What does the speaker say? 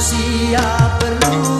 Lucía Perlú.